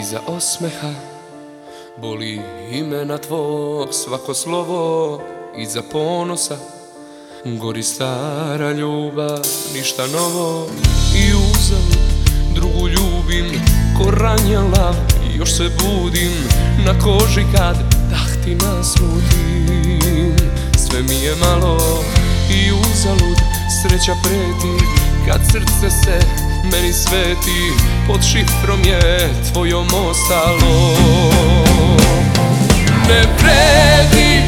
Iza osmeha Boli imena tvog svako slovo Iza ponosa Gori stara ljubav, ništa novo. I uzalud drugu ljubim Ko ranjen lav, još se budim Na koži kad dah ti naslutim Sve mi je malo i uzalud Sreća preti kad srce se meni sveti Pod šifrom je tvojom ostalo. Ne vredi,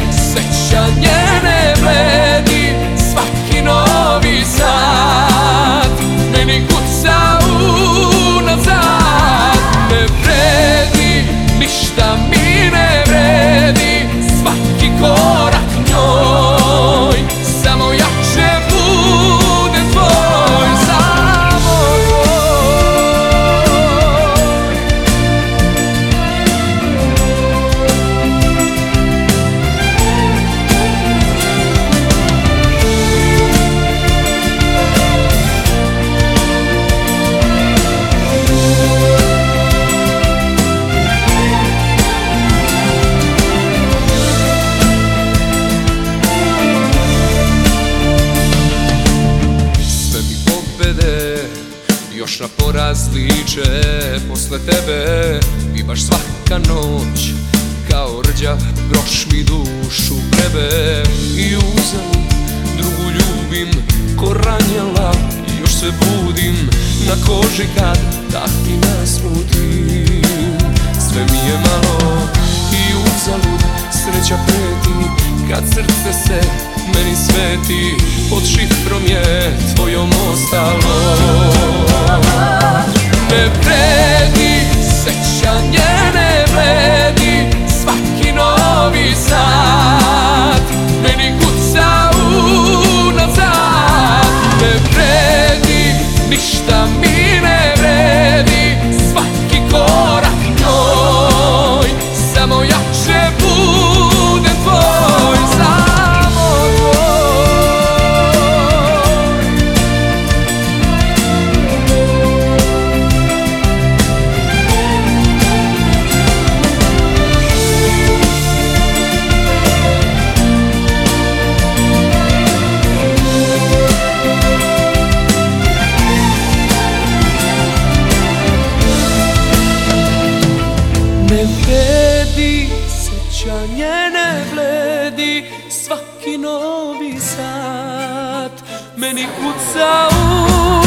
još na poraz liče Posle tebe. I baš svaka noć Kao rđav groš mi dušu grebe I uzalud drugu ljubim ko I još se budim na koži kad tak ti nasmutim Sve mi je malo i uzalud sreća preti Kad srce se sveti Pod šifrom je tvojom ostalo. Ne vredi, sećanje ne vredi Svaki novi sat. Meni kuca unazad Ne vredi, ništa mi ne vredi Svaki korak Ne vredi, sećanje ne vredi Svaki novi sat. Meni kuca u